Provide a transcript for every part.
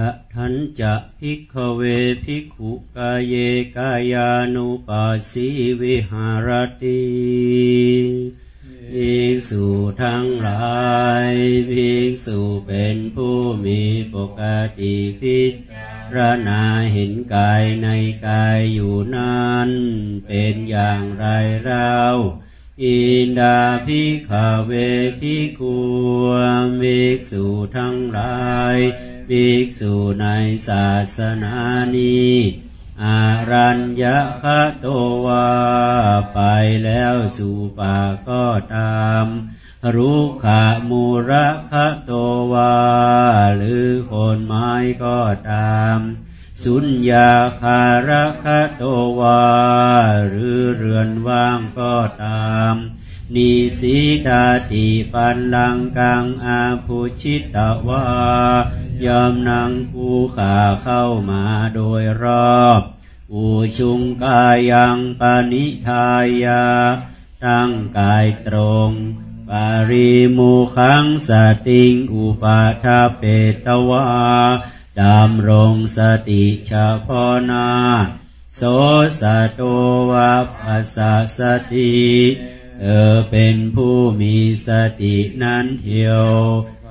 ตะทันจะภิกเวภิกขุกายเยกายานุปัสสิวิหารติภิกษุทั้งหลายภิกษุเป็นผู้มีปกติพิจารณาเห็นกายในกายอยู่นั้น เป็นอย่างไรเรา อินดาภิกขเวภิกขุภิกษุทั้งหลายภิกษุในศาสนานี้อารัญญะคะโตวาไปแล้วสู่ป่าก็ตามรุขามูระคะโตวาหรือคนไม้ก็ตาม สุญญาคาระคะโตวา หรือเรือนว่างก็ตาม นิสีดาติปันลังกังอาภูชิตตวายอมนางภูขาเข้ามาโดยรอบ อุชุงกายังปานิทายา ตั้งกายตรงปาริมุขังสติงอุปาทาเปตวา ดำรงสติเฉพาะนาโสสะโตวะปัสสะสติเธอเป็นผู้มีสตินั้นเที่ยว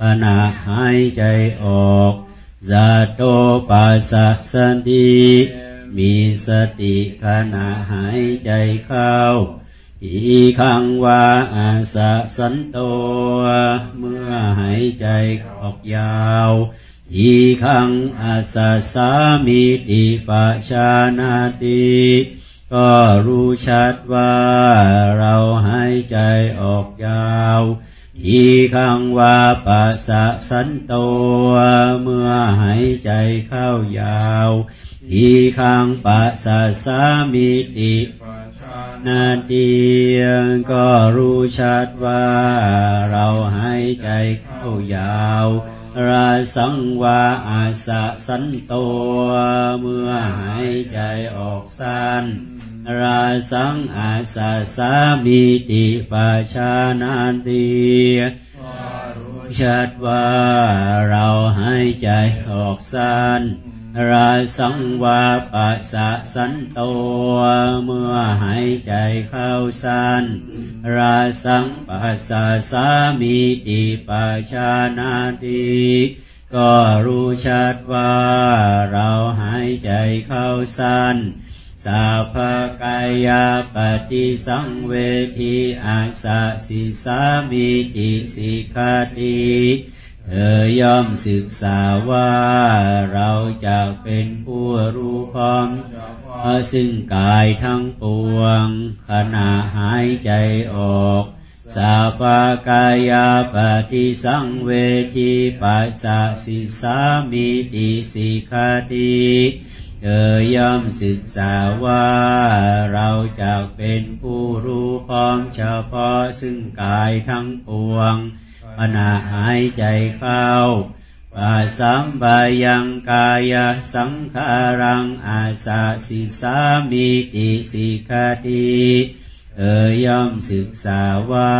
ขณะหายใจออกสะโตปัสสะสติมีสติขณะหายใจเข้าอีขังวาอาสะสันโต เมื่อหายใจออกยาว อีขังอาสสามิติปัชานาติก็รู้ชัดว่าเราหายใจออกยาวอีขังวาปัสสะสันโตเมื่อหายใจเข้ายาวอีขังปัสสะสามิตินาทีก็รู้ชัดว่าเราหายใจเข้ายาว ราสังวาอาสะสันโต เมื่อหายใจออกสั้นราสังอาสาสามีติปัชานาตีชัดว่าเราหายใจออกสั้น ราสังวาปัสสะสันโต เมื่อหายใจเข้าสั้นราสังปัสสะสามีติปัชานาติก็รู้ชัดว่าเราหายใจเข้าสั้นสัพพกายาปฏิสังเวทีอาสาสิสามิติสิกาติ เธอย่อมศึกษาว่าเราจะเป็นผู้รู้พร้อมซึ่งกายทั้งปวง ขณะหายใจออกสัพกายาปฏิสังเวทีปัสสะสิสามิติสิกาติเธอย่อมศึกษาว่า เราจะเป็นผู้รู้พร้อมเฉพาะซึ่งกายทั้งปวง ขณะหายใจเข้าปัสสัมบายังกายสังขารังอาสาสิสามิติสิกาติเธอย่อมศึกษาว่า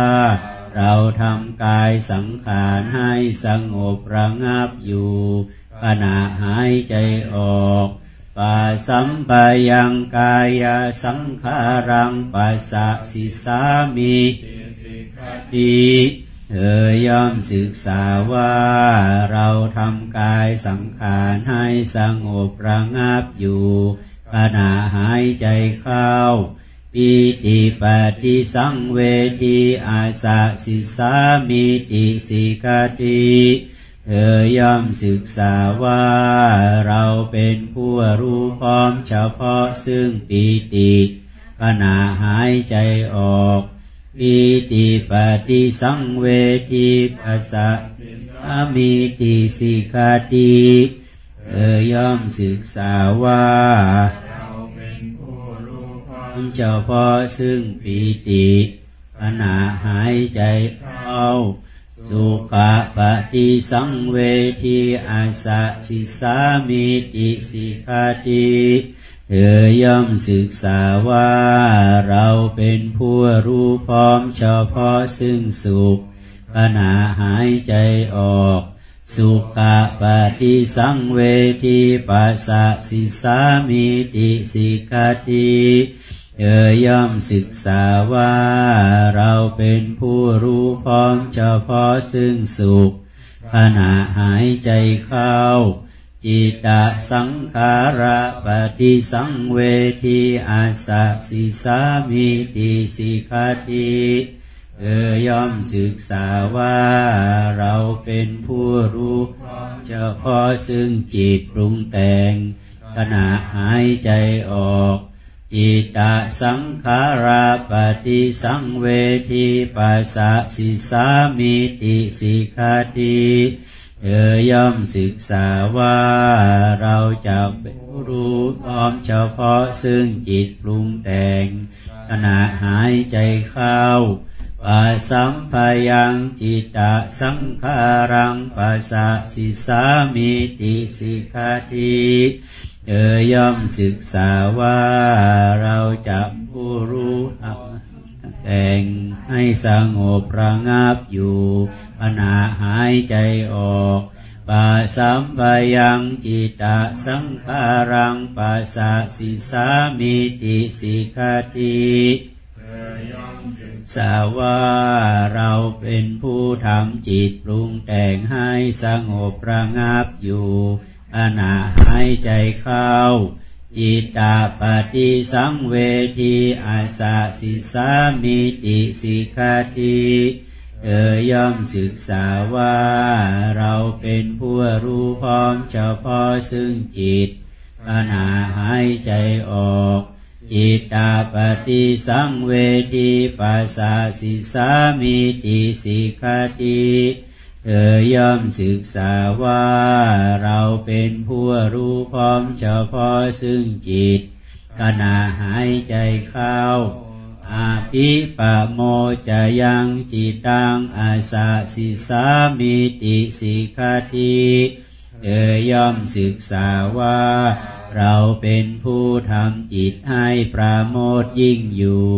เราทำกายสังขารให้สงบระงับอยู่ขณะหายใจออกปัสสัมปยังกายสังขารังปัสสะสิสามิติ เธอย่อมศึกษาว่าเราทำกายสังขารให้สงบระงับอยู่ขณะหายใจเข้าปีติปฏิสังเวทีอาสะสิสามิติสิกาติเธอย่อมศึกษาว่าเราเป็นผู้รู้พร้อมเฉพาะซึ่งปีติขณะหายใจออก ปีติปฏิสังเวทีภาษาอามีติสิกาติเธอย่อมศึกษาว่าเราเป็นผู้รู้พร้อซึ่งปีติขณะหายใจเข้าสุขปฏิสังเวทีอาสะสิสามิติสิกาติ เธอย่อมศึกษาว่าเราเป็นผู้รู้พร้อมเฉพาะซึ่งสุขขณะหายใจออก สุขะปฏิสังเวทีปัสสะสิสามิติสิกติเธอย่อมศึกษาว่าเราเป็นผู้รู้พร้อมเฉพาะซึ่งสุขขณะหายใจเข้า จิตตสังขาระปฏิสังเวทีอาสะสิสามิติสิกติเธอย่อมศึกษาว่าเราเป็นผู้รู้เฉพาะซึ่งจิตปรุงแต่ง ขณะหายใจออก จิตตสังขาราปฏิสังเวทีปัสสะสิสามิติสิกาติ เธอย่อมศึกษาว่าเราจะเป็นรู้พร้อมเฉพาะซึ่งจิตปรุงแต่ง ขณะหายใจเข้าปัสสัมพยังจิตตสังขารังปัสสะสิสามิติสิกาติเธอย่อมศึกษาว่าเราจะผู้รู้แต่ง ให้สงบระงับอยู่ขณะหายใจออกปัสสัมปยังจิตตสังขารังปัสสะสิสามิติสิกติสาว่าเราเป็นผู้ทำจิตปรุงแต่งให้สงบระงับอยู่ขณะหายใจเข้า จิตตาปฏิสังเวทีอาสาสิสามิติสิกาติเธอย่อมศึกษาว่า เราเป็นผู้รู้พร้อมเฉพาะซึ่งจิตขณะหายใจออก จิตตาปฏิสังเวทีปัสสะสิสามิติสิกาติ เธอย่อมศึกษาว่าเราเป็นผู้รู้พร้อมเฉพาะซึ่งจิต ขณะหายใจเข้าอาภิปะโมจะยังจิตังอาสาสิสามิติสิกาติเธอย่อมศึกษาว่า เราเป็นผู้ทำจิตให้ปราโมทยิ่งอยู่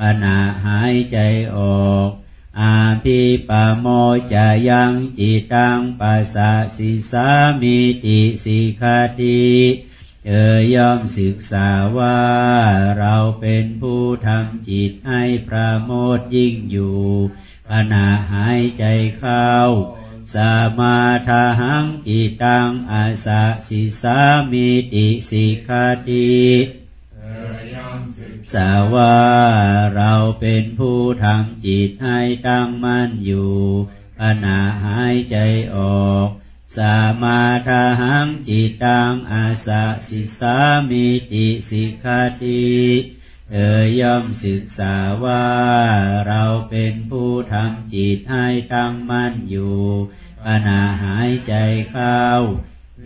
ขณะหายใจออก อาภิปโมจะยังจิตตังปัสสะสิสามิติสิกาติเธอย่อมศึกษาว่า เราเป็นผู้ทำจิตให้ปราโมทยิ่งอยู่ขณะหายใจเข้าสมาทาหังจิตังอาสะสิสามิติสิกาติ สาวาเราเป็นผู้ทำจิตให้ตั้งมั่นอยู่ขณะหายใจออก สามาทาหังจิตังอาสะสิสามิติสิกาติเธอย่อมศึกษาว่าเราเป็นผู้ทำจิตให้ตั้งมั่นอยู่ขณะหายใจเข้า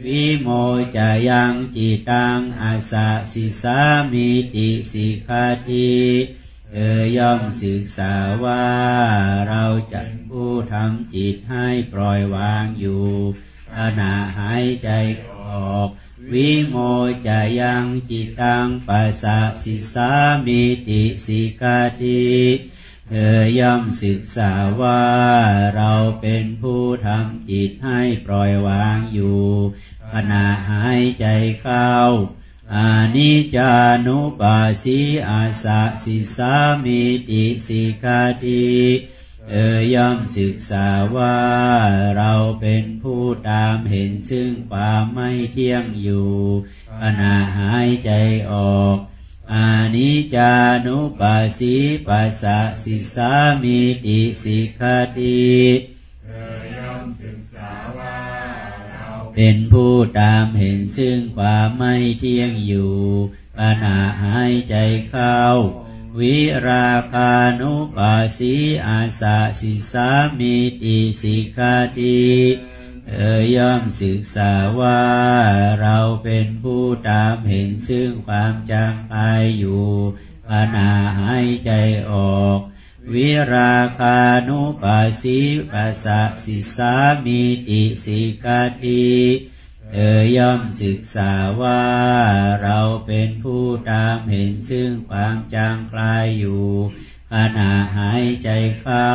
วิโมจะยังจิตังอาสะสิสามิติสิกาติเธอย่อมศึกษาว่าเราจะผู้ทำจิตให้ปล่อยวางอยู่ขณะหายใจออก วิโมจะยังจิตังปัสสะสิสามิติสิกาติ เธอย่อมศึกษาว่าเราเป็นผู้ทำจิตให้ปล่อยวางอยู่ ขณะหายใจเข้าอานิจานุปัสสีอาสะสิสามิติสิกาติเธอย่อมศึกษาว่าเราเป็นผู้ตามเห็นซึ่งความไม่เที่ยงอยู่ขณะหายใจออก อานิจานุปัสสีปัสสะสิสามิติสิกาติเป็นผู้ตามเห็นซึ่งความไม่เที่ยงอยู่ขณะหายใจเข้า วิราคานุปัสสีอาสะสิสามิติสิกาติเธอย่อมศึกษาว่าเราเป็นผู้ตามเห็นซึ่งความจางไปอยู่ขณะหายใจออก วิราคานุปัสสีปัสสะสิสามิติสิกาติเธอย่อมศึกษาว่าเราเป็นผู้ตามเห็นซึ่งความจางคลายอยู่ขณะหายใจเข้า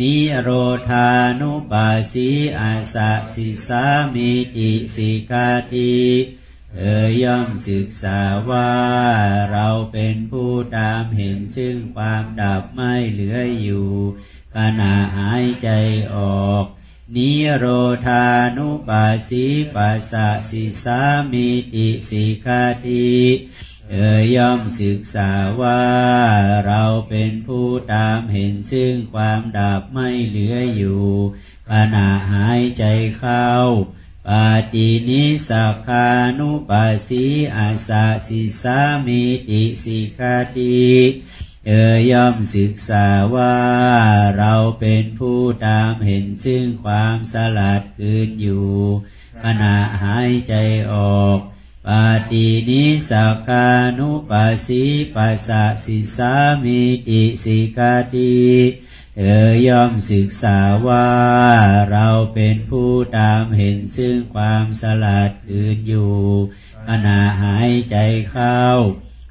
นิโรธานุปัสสีอาสะสิสามิติสิกาติเธอย่อมศึกษาว่าเราเป็นผู้ตามเห็นซึ่งความดับไม่เหลืออยู่ขณะหายใจออก นิโรธานุปัสสีปัสสะสิสามิติสิกาติ ย่อมศึกษาว่าเราเป็นผู้ตามเห็นซึ่งความดับไม่เหลืออยู่ ขณะหายใจเข้าปาตินิสักานุปัสสีอาสาสิสามิติสิกาติเธอย่อมศึกษาว่าเราเป็นผู้ตามเห็นซึ่งความสลัดคืนอยู่ ขณะหายใจออก ปาตินิสักานุปัสสีปัสสะสิสามิติสิกาติเธอย่อมศึกษาว่าเราเป็นผู้ตามเห็นซึ่งความสลัดอื่นอยู่ขณะหายใจเข้า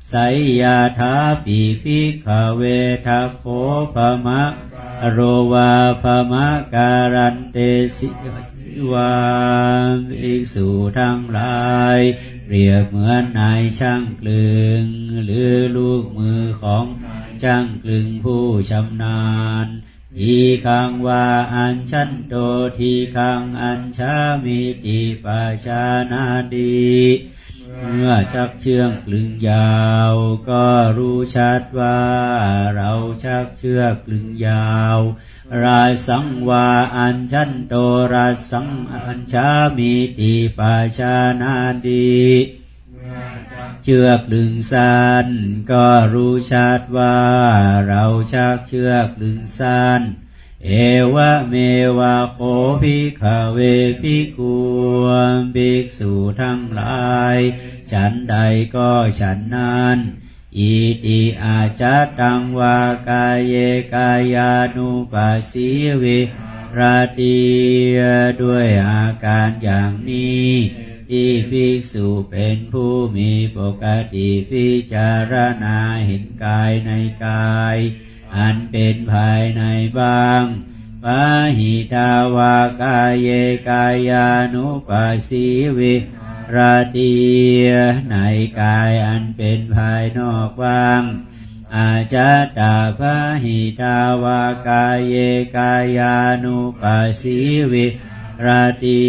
ไสยาธาปีพิขเวทัโคภมะโรวาภมะการันเตสิวามภิกษุทั้งหลายเปรียบเหมือนนายช่างกลึง หรือลูกมือของช่างกลึงผู้ชำนาญทีคังว่าอัญชันโตทีคังอัญชามิติปชานาดี เมื่อชักเชือกลึงยาว ก็รู้ชัดว่าเราชักเชือกลึงยาว ราสังวาอัญชันโตราสังอัญชามิติปาชานาดีเชือกลึงสั้นก็รู้ชัดว่าเราชักเชือกลึงสั้น เอวะเมวะโคภิกขเวภิกขุภิกษุทั้งหลาย ฉันใดก็ฉันนั้นอิติอาจัตตังวากายเยกายานุปัสสีวิราตีด้วยอาการอย่างนี้ที่ภิกษุเป็นผู้มีปกติพิจารณาเห็นกายในกาย อันเป็นภายในบางปาหิตาวากายเยกายานุปัสสีวิราตีในกายอันเป็นภายนอกบางอาจาตาพาหิตาวากายเยกายานุปัสสีวิราตี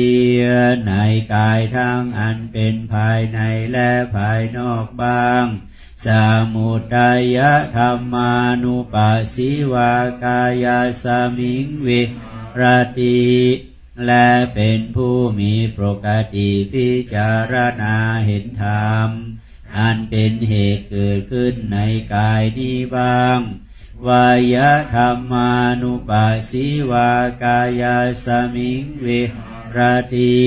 ในกายทั้งอันเป็นภายในและภายนอกบาง สมุทัยธรรมานุปัสสิวากายสมิงวิรติและเป็นผู้มีปกติพิจารณาเห็นธรรม อันเป็นเหตุเกิดขึ้นในกายนี้บ้างวายธรรมานุปัสสิวากายสมิงวิรติ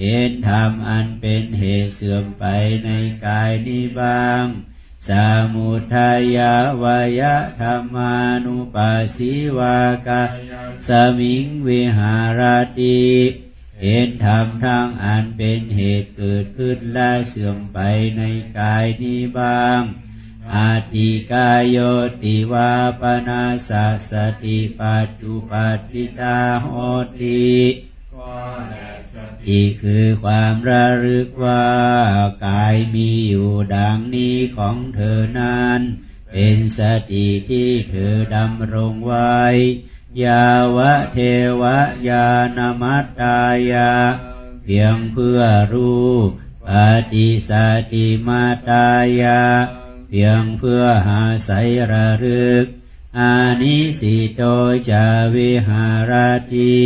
เห็นธรรมอันเป็นเหตุเสื่อมไปในกายนี้บ้าง สมุทัยาวายธรรมานุปัสสิวากาสมิงวิหารติเห็นธรรมทั้งอันเป็นเหตุเกิดขึ้นและเสื่อมไปในกายนี้บ้างอาติกายโยติวาปนาสัสติปัจจุปัติตาโหติอี กคือความระลึกว่ากายมีอยู่ดังนี้ของเธอนั้น เป็นสติที่เธอดำรงไว้ ยาวะเทวะยานมัตตายา เพียงเพื่อรู้ปฏิสติมาตายา เพียงเพื่อหาใสระลึก อานิสิโตจาวิหารติ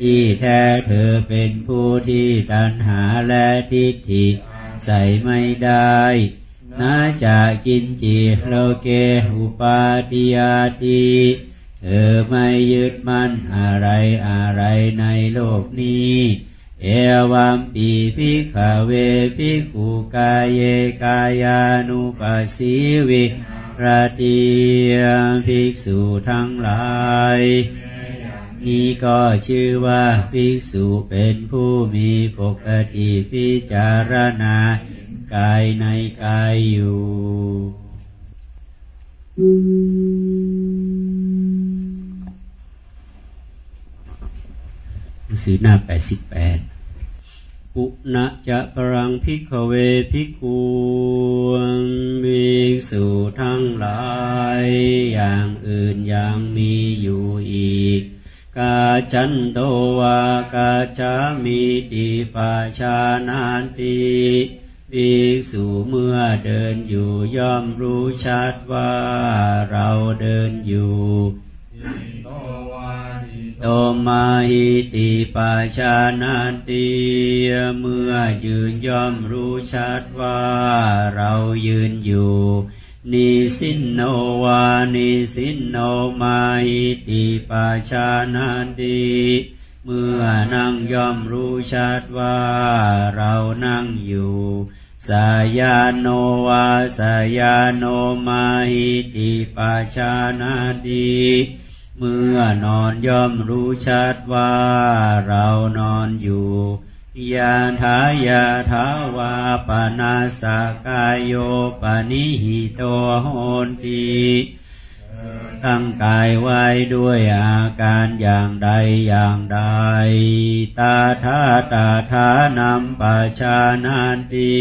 ที่แท้เธอเป็นผู้ที่ตัณหาและทิฏฐิใส่ไม่ได้นาจากกินจีโลเกอุปาติยาติเธอไม่ยึดมั่นอะไรอะไรในโลกนี้ เอวัมปีพิขเวพิกุกายเยกายานุปัสสีวิราติภิกษุทั้งหลาย นี้ก็ชื่อว่าภิกษุเป็นผู้มีปกติพิจารณากายในกายอยู่งสือหน้าแปดสิบแปดอุณจะปรังพิกเวพิกูภิกษุทั้งหลาย อย่างอื่นอยังมี กาจันโตวากาจามีติปาชานานติภิกษุเมื่อเดินอยู่ย่อมรู้ชัดว่าเราเดินอยู่โตมาหิติปาชานาติเมื่อยืนย่อมรู้ชัดว่าเรายืนอยู่ นิสินโนวานิสินโนมาหิติปาชานาติเมื่อนั่งย่อมรู้ชัดว่าเรานั่งอยู่สายาโนวาสายาโนมาหิติปาชานาติเมื่อนอนย่อมรู้ชัดว่าเรานอนอยู่ ยาทายาทาวาปนาสกายโยปนิหิโตโหนติตั้งกายไว้ด้วยอาการอย่างใดอย่างใด ตาทาตาทานำปาชานานติ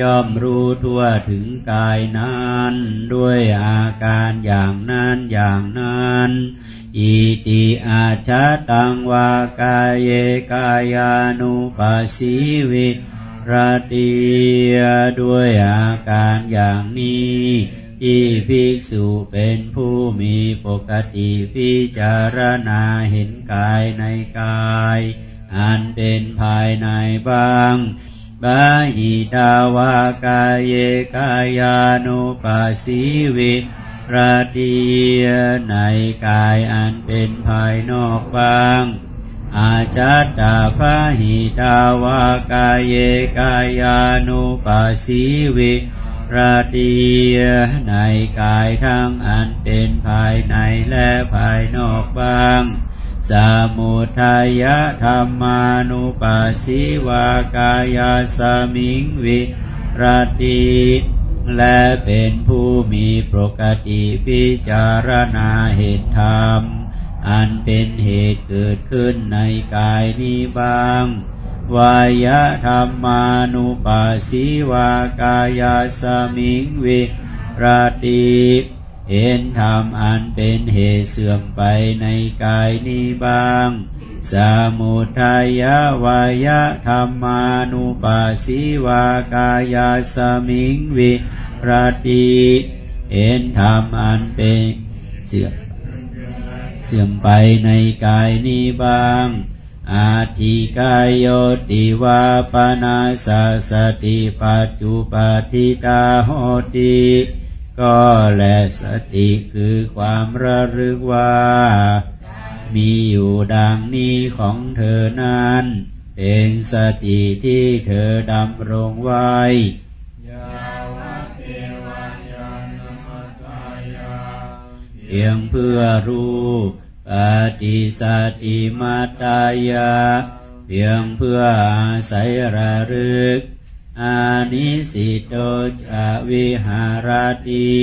ย่อมรู้ทั่วถึงกายนั้น ด้วยอาการอย่างนั้นอย่างนั้น อิติอาชาตังวากายเยกายานุปัสสิวิรติด้วยอาการอย่างนี้ที่ภิกษุเป็นผู้มีปกติพิจารณาเห็นกายในกาย อันเป็นภายในบ้างบาหิตาวากายเยกายานุปัสสิวิ ราตีในกายอันเป็นภายนอกบ้าง อาจัตตาพาหิตาวากายเยกายานุปัสสิวิราตีในกายทั้งอันเป็นภายในและภายนอกบ้าง สมุทัยธรรมานุปัสสิวากายาสมิงวิรติ และเป็นผู้มีปกติพิจารณาเหตุธรรม อันเป็นเหตุเกิดขึ้นในกายนี้บ้าง วายธรรมานุปัสสิวากายาสมิงวิรติเห็นธรรมอันเป็นเหตุเสื่อมไปในกายนี้บ้าง สมุทัยวายธรรมานุปัสสิวากายาสมิงวิรติเห็นธรรมอันเป็นเสื่อมเสื่อมไปในกายนี้บ้าง อาทิกายโยติวาปนาสสติปัจจุปติตาโหติก็และสติคือความระลึกว่า มีอยู่ดังนี้ของเธอนั้น เป็นสติที่เธอดำรงไว้เพียงเพื่อรู้ปฏิสติมาตายา เพียงเพื่ออาศัยระลึก อานิสิโตจะวิหารติ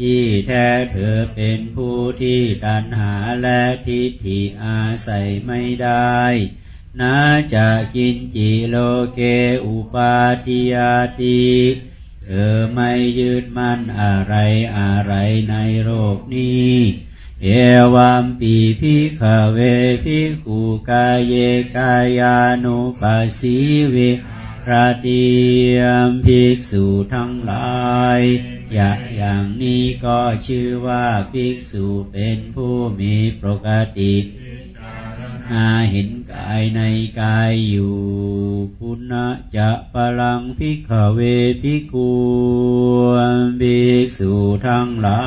ที่แท้เธอเป็นผู้ที่ตัณหาและทิฏฐิอาศัยไม่ได้นาจะกินจิโลเกอุปาทิยาติเธอไม่ยึดมั่นอะไรอะไรในโลกนี้ เอวัมปีพิขเวพิคูกายเยกายานุปัสสิวิระเดียมภิกษุทั้งหลาย อย่างอย่างนี้ก็ชื่อว่าภิกษุเป็นผู้มีปกตินาเห็นกายในกายอยู่ พุณะจะพลังพิกเวพิกูภิกษุทั้งหลา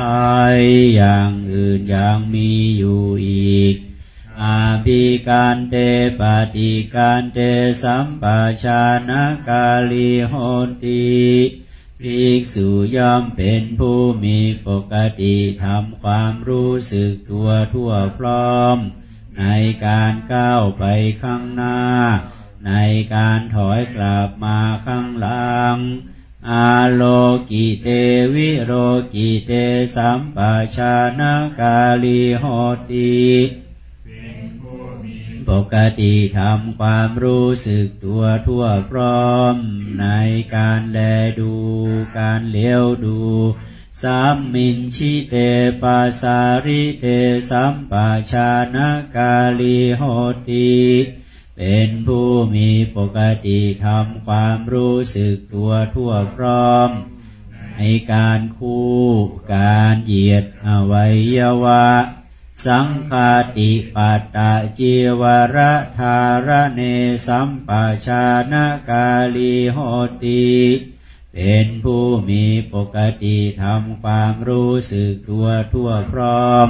ยอย่างอื่นอยังมีอยู่อีก อาภิการเตปฏิการเตสัมปชานกาลีโหติ ภิกษุย่อมเป็นผู้มีปกติทำความรู้สึกตัวทั่วพร้อม ในการก้าวไปข้างหน้า ในการถอยกลับมาข้างหลัง อาโลกิเตวิโรกิเตสัมปชานกาลีโหติ ปกติทำความรู้สึกตัวทั่วพร้อม ในการแลดูการเลี้ยวดูสามมินชิเตปาสาริเตสัมปะชานกาลีโหติเป็นผู้มีปกติทำความรู้สึกตัวทั่วพร้อม ในการคู่การเหยียดอวัยวะ สังคาติปัตตะจีวรธารเนสัมปชานกาลีโหติเป็นผู้มีปกติทำความรู้สึกตัวทั่วพร้อม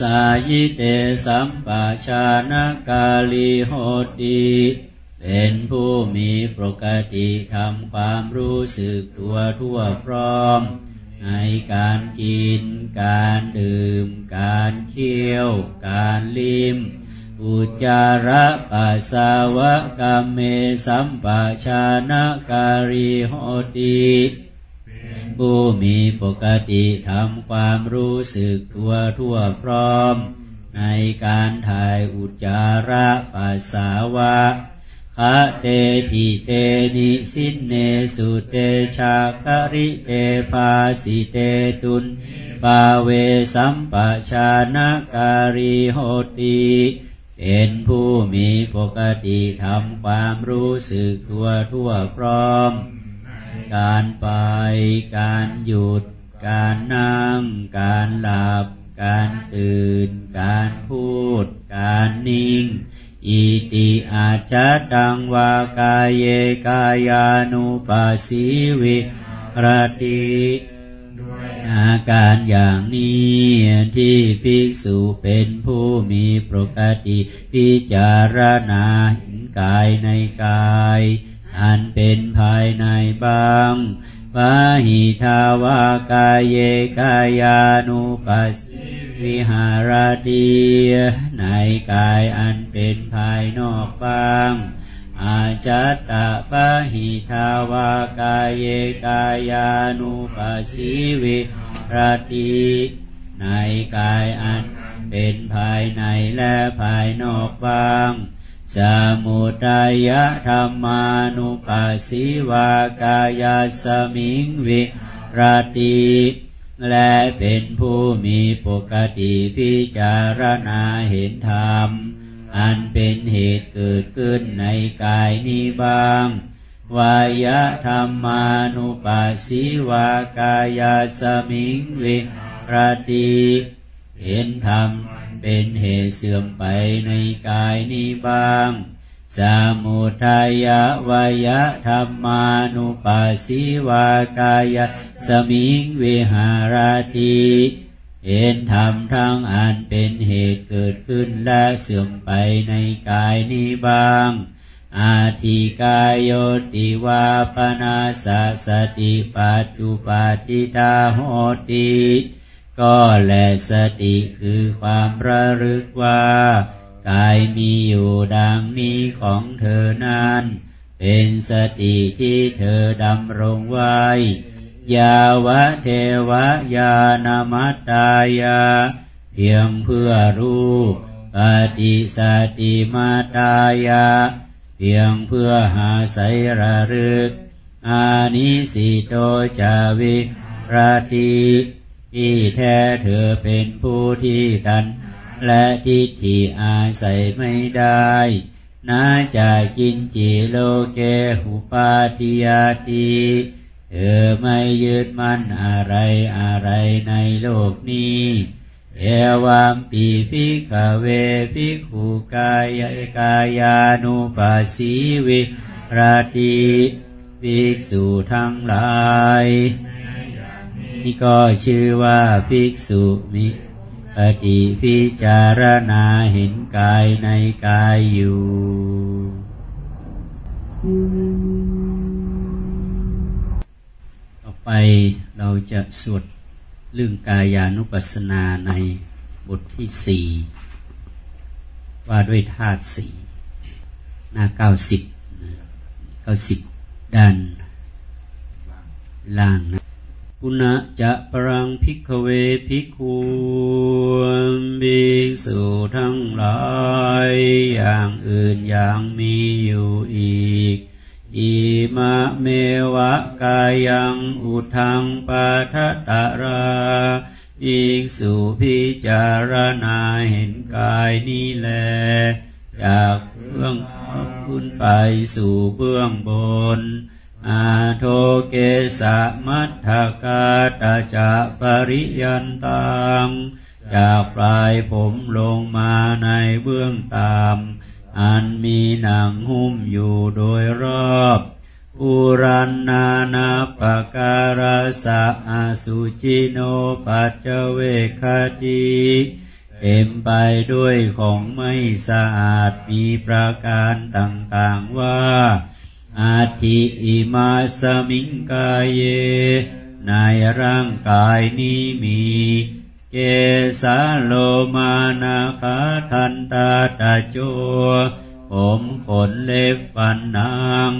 สายิเตสัมปะชานกาลีโหติ เป็นผู้มีปกติทำความรู้สึกตัวทั่วพร้อม ในการกิน การดื่ม การเคี้ยว การลิ้มอุจาระปัสสาวะกรรมเมสัมปะชานกาลีโหติผู้มีปกติทำความรู้สึกทั่วทั่วพร้อม ในการถ่ายอุจจาระปัสสาวะ คะเตทิเตนิสินเนสุเตชาคาริเตภาสิเตตุนปาเวสัมปชานาการิโหติเป็นผู้มีปกติทำความรู้สึกทั่วทั่วพร้อม การไป การหยุด การนั่ง การหลับ การตื่น การพูด การนิ่ง อิติอาจตังวากายเยกายานุปัสสิวิรติอาการอย่างนี้ที่ภิกษุเป็นผู้มีปกติพิจารณาเห็นกายในกาย อันเป็นภายในบางปาหิทาวากายเยกายานุปัสสิ วิหารดีในกายอันเป็นภายนอกบาง อาจัตตะปะหิทาวากายเยกายานุปัสสิวิรติในกายอันเป็นภายในและภายนอกบางสมุทัยธรรมานุปัสสิวากายสมิงวิรติ และเป็นผู้มีปกติพิจารณาเห็นธรรม อันเป็นเหตุเกิดขึ้นในกายนี้บ้าง วายธรรมานุปัสสิวากายาสมิงวิรติเห็นธรรมเป็นเหตุเสื่อมไปในกายนี้บ้าง สมุทัยวยธรรมานุปัสสิวากายสมิงวิหารติเห็นธรรมทั้งอันเป็นเหตุเกิดขึ้นและเสื่อมไปในกายนี้บ้าง อาทิกายโยติวาปนาสสติปัจจุปาติตาโหติ ก็แลสติคือความระลึกว่า กายมีอยู่ดังนี้ของเธอนั้น เป็นสติที่เธอดำรงไว้ ยาวะเทวะยานามัตตายา เพียงเพื่อรู้ปฏิสติมาตายา เพียงเพื่อหาใสระลึก อานิสิโตจาวิราติที่แท้เธอเป็นผู้ที่ตัน และทิฏฐิอาศัยไม่ได้นาจะกินจิโลเกหุปาทิยาติเธอไม่ยึดมั่นอะไรอะไรในโลกนี้เอวามปีพิกเวพิขุกายกายานุปัสสิวิราติภิกษุทั้งหลาย นี่ก็ชื่อว่าภิกษุมิ ปฏิพิจารณาเห็นกายในกายอยู่ ต่อไปเราจะสวดเรื่องกายานุปัสสนาในบทที่สี่ว่าด้วยธาตุสี่หน้าเก้าสิบเก้าสิบด้านล่างนะ ปุณะจะปรังพิกเวพิคูภิกษุทั้งหลายอย่างอื่นอย่างมีอยู่อีก อิมะเมวะกายังอุทังปาทะตะราภิกษุพิจารณาเห็นกายนี้แล จากเบื้องขึ้นไปสู่เบื้องบน อาโทเกสะมัทธกาตาจะปริยันตังจากปลายผมลงมาในเบื้องตามอันมีหนังหุ้มอยู่โดยรอบ อุรันนานาปการาสะอาสุจิโนปัจเจเวคติเต็มไปด้วยของไม่สะอาดมีประการต่างๆว่า อาทิอิมาสมิงกายเย ในร่างกายนี้มีเกสาโลมานาคาทันตาตาโจผมขนเล็บฟันนาง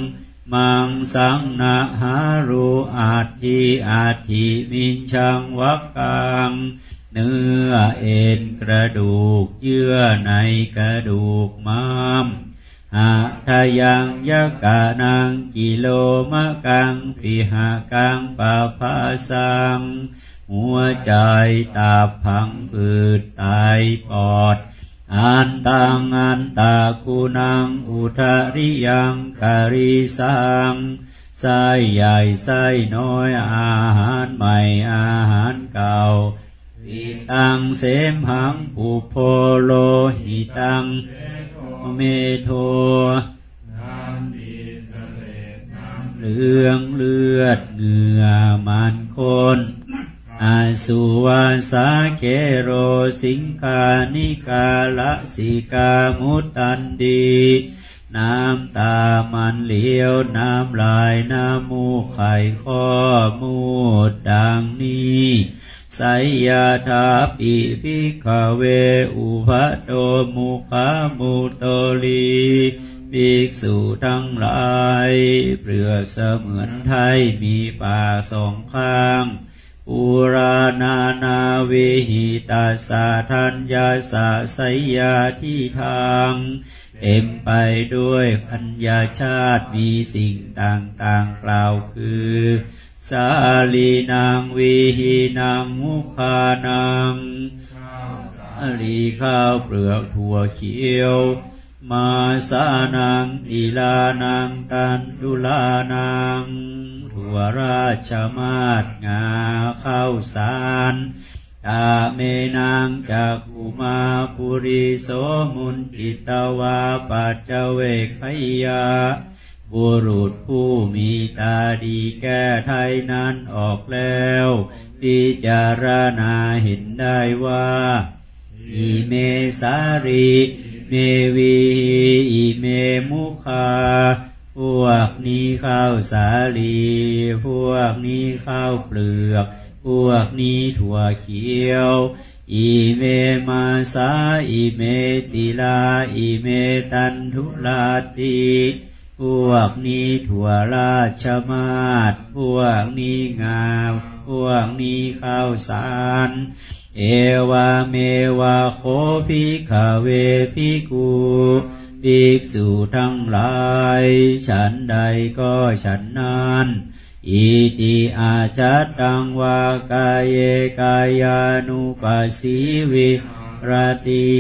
มังสังนาหารูอาทิอาทิมินชังวักกัง เนื้อเอ็นกระดูกเยื่อในกระดูกม้าม หาทายังยะกกานังกิโลมะกังปิหากังปะภาสัง หัวใจตาพังผืดตายปอด อันตังอันตาคูนังอุทาริยังการิสังไส้ใหญ่ไส้น้อยอาหารใหม่อาหารเก่าอิตังเสมหังปุโพโลหิตัง เมโทเหลืองเลือดเหงื่อมันคนอาสุวาสาเคโรสิงคานิกาละสิกามุตตันดีน้ำตามันเหลียวน้ำลายน้ำมูกไข่ข้อมูดดังนี้ไสยธาปิภิกขเวอุปโตมุขามุโตลีภิกษุทั้งหลายเปลือกเสมือนไทยมีป่าสองข้างปุรานานาวิหิตาสาทัญญาสาสยาที่ทางเต็มไปด้วยพัญญาชาติมีสิ่งต่างๆกล่าวคือ สาลีนางวิหีนางมุขานางสาลีข้าวเปลือกถั่วเขียว มาสานางอีลานางตันดุลานางถั่วราชมาศงาข้าวสารตาเมนางจากอุมาปุริโสมุนจิตวาปัจเจเวกขยา บุรุษผู้มีตาดีแก้ไทยนั้นออกแล้วพิจารณาเห็นได้ว่า อิเมสารีเมวีอิเมมุคาพวกนี้ข้าวสาลี พวกนี้ข้าวเปลือก พวกนี้ถั่วเขียว อิเมมาสาอิเมติลา อิเมตันทุลาติ พวกนี้ถั่วราชมาศพวกนี้งามพวกนี้ข้าวสารเอวาเมวาโคภิกขเวภิกูภิกษุทั้งหลาย ฉันใดก็ฉันนั้นอิติอาจัตตังวากายเยกายานุปัสสิวิรติ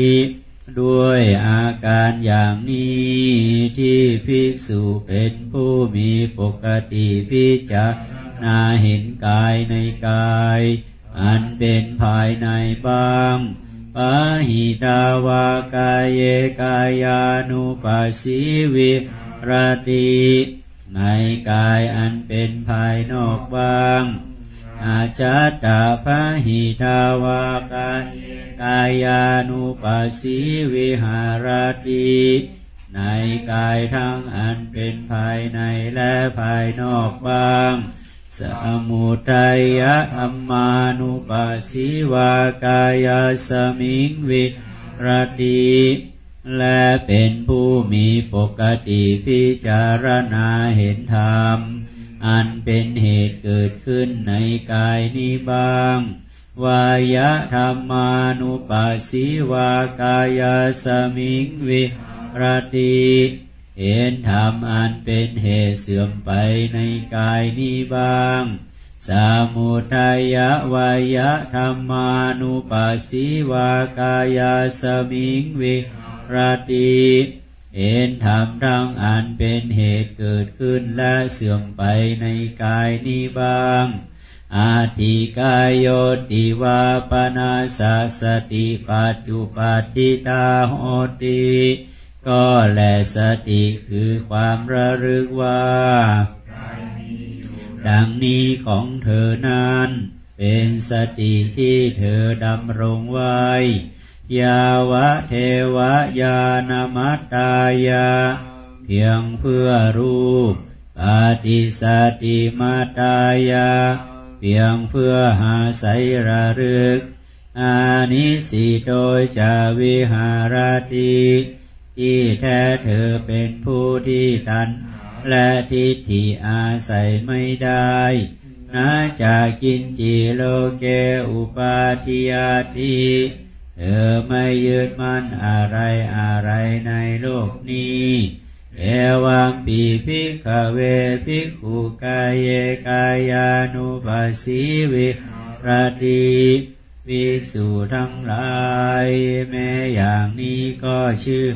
ด้วยอาการอย่างนี้ที่ภิกษุเป็นผู้มีปกติพิจารณาเห็นกายในกาย อันเป็นภายในบ้างปะหิตาวากายเยกายานุปัสสิวิรติในกายอันเป็นภายนอกบ้าง อาจตาพหิทาวากายกายานุปัสสิวิหารติในกายทั้งอันเป็นภายในและภายนอกบ้างสมุทัยะธรรมานุปัสสิวากายสมิงวิรติและเป็นผู้มีปกติพิจารณาเห็นธรรม อันเป็นเหตุเกิดขึ้นในกายนี้บ้าง วายะธรรมานุปัสสิวากายาสมิงวิรติเห็นธรรมอันเป็นเหตุเสื่อมไปในกายนี้บ้าง สามุทัยะวายะธรรมานุปัสสิวากายาสมิงวิรติ เห็นธรรมทั้งอันเป็นเหตุเกิดขึ้นและเสื่อมไปในกายนี้บ้าง อาทิกายโยติวาปนาสสติปัจจุปัฏฐิตาโหติก็แลสติคือความระลึกว่า ดังนี้ของเธอนั้น เป็นสติที่เธอดำรงไว้ ยาวะเทวายานมัตตายา เพียงเพื่อรูปปฏิสติมาตายา เพียงเพื่อหาไสระลึก อานิสิโดยจาวิหารติที่แท้เธอเป็นผู้ที่ตัน และทิฏฐิอาศัยไม่ได้นาจากินจีโลเกอุปาทิยาติ เธอไม่ยึดมั่นอะไรอะไรในโลกนี้เอวัมปิ ภิกขะเว ภิกขุกาเยกายานุปัสสี วิหะระติภิกษุทั้งหลาย แม้อย่างนี้ก็ชื่อ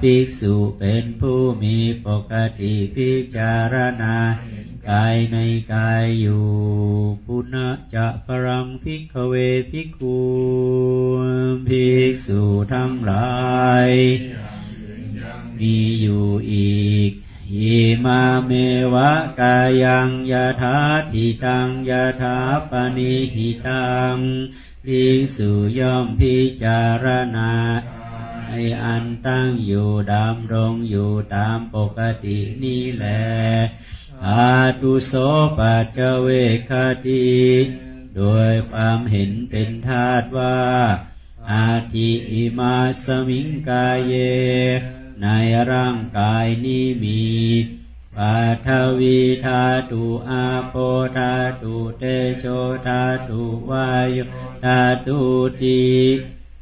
ภิกษุเป็นผู้มีปกติพิจารณา กายในกายอยู่ปุณจะปรังพิกเวพิกุภิกษุทั้งหลายมีอยู่อีกอิมาเมวะกายังยะถาทิตังยะถาปนิหิตังภิกษุย่อมพิจารณาไออันตั้งอยู่ดำรงอยู่ตามปกตินี้แหละ อาตุโสปัจเจเวคติโดยความเห็นเป็นธาตุว่า อาทิอิมาสมิงกายเย ในร่างกายนี้มีปัทวีธาตุอาโปธาตุเตโชธาตุวายุธาตุติ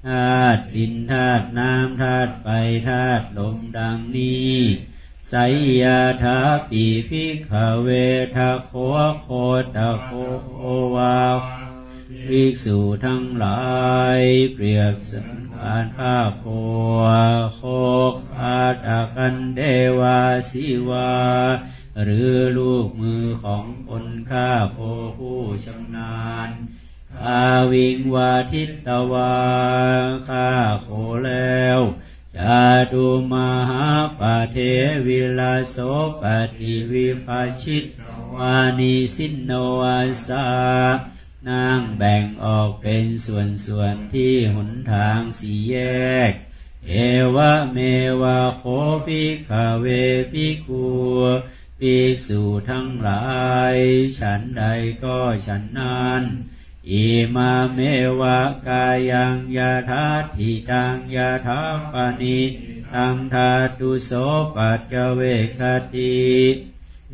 ธาตุดินธาตุน้ำธาตุไฟธาตุลมดังนี้ สยาธาปีพิขเวทะโคโคตะโคโอวาภิกษุทั้งหลายเปรียบสังขารข้าโคโคอาตะกันเดวาสิวา หรือลูกมือของคนข้าโคผู้ชำนาญอาวิงวาทิตวาข้าโคแล้ว จาตุมหาปเทวิลาโสปฏิวิภาชิตวานิสินโนอาสานางแบ่งออกเป็นส่วนส่วนที่หนทางสี่แยก เอวะเมวะโคปิขเวปิคูภิกษุทั้งหลาย ฉันใดก็ฉันนั้น อิมาเมวะกายังยาทาทิตังยาทาปนิตังทาตุโสปัจเจเวคติ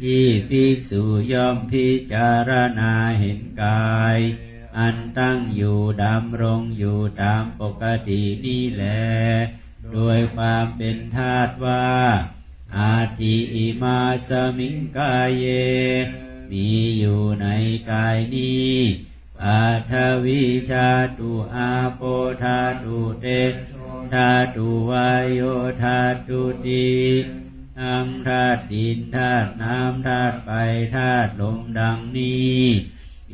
ที่ภิกษุย่อมพิจารณาเห็นกาย อันตั้งอยู่ดำรงอยู่ตามปกตินี่แลโดยความเป็นธาตุว่า อาทิอิมาสมิงกายเย มีอยู่ในกายนี้ อาทวิชาตุอาโปธาตุเตธาตุวายโยธาตุติอังธาตุดินธาตุน้ำธาตุไฟธาตุลมดังนี้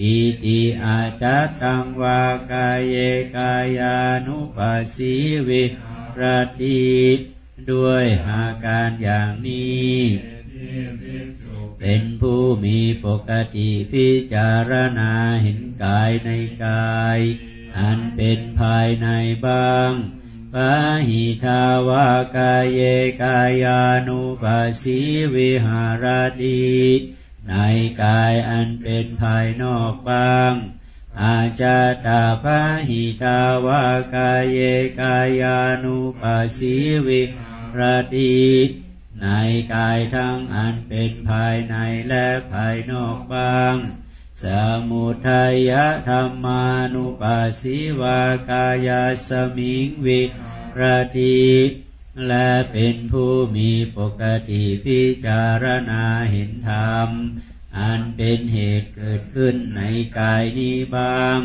อิติอาจัตตังวากายเยกายานุปัสสิวิรติด้วยอาการอย่างนี้ เป็นผู้มีปกติพิจารณาเห็นกายในกาย อันเป็นภายในบ้างปะหิทาวากายเยกายานุปัสสิวิหารติในกายอันเป็นภายนอกบ้าง อาจาตาพะหิตาวากายเยกายานุปัสสิวิรติ ในกายทั้งอันเป็นภายในและภายนอกบ้าง สมุทัยธรรมานุปัสสิวากายสมิงวิรติและเป็นผู้มีปกติพิจารณาเห็นธรรม อันเป็นเหตุเกิดขึ้นในกายนี้บ้าง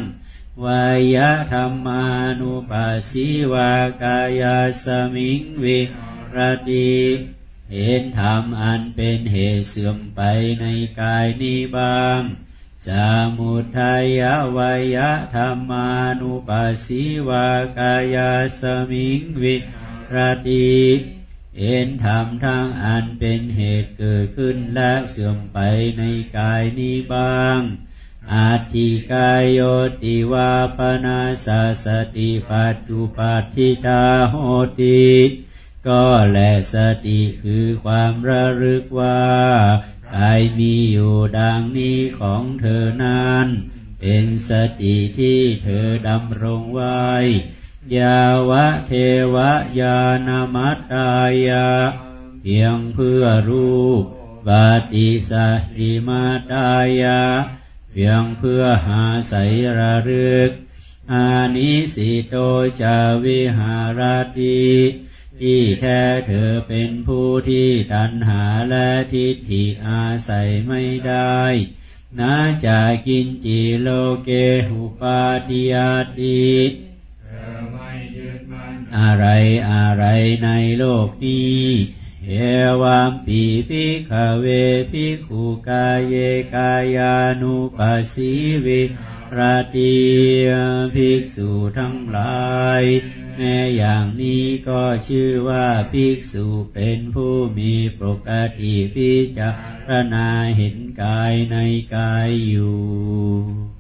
วายธรรมานุปัสสิวากายสมิงวิรติ เห็นธรรมอันเป็นเหตุเสื่อมไปในกายนี้บ้าง สมุทัยวายธรรมานุปัสสิวากายสมิงวิรติเห็นธรรมทั้งอันเป็นเหตุเกิดขึ้นและเสื่อมไปในกายนี้บ้างอาทิกายโยติวาปนาสสติปัจจุปัฏฐิตาโหติ ก็แลสติคือความระลึกว่ากายมีอยู่ดังนี้ของเธอนั้น เป็นสติที่เธอดำรงไว้ ยาวะเทวยานามัตตายา เพียงเพื่อรูปปฏิสัติมาตายา เพียงเพื่อหาใสระลึก อานิสิโตจาวิหารติ ที่แท้เธอเป็นผู้ที่ตัณหาและทิฏฐิอาศัยไม่ได้นาจะกินจีโลเกหุปาทิยาติอะไรอะไรในโลกนี้ เอวามปีพิขเวพิขุกายเยกายานุปัสสิวิราติภิกษุทั้งหลายแม้อย่างนี้ก็ชื่อว่าภิกษุเป็นผู้มีปกติพิจารณาเห็นกายในกายอยู่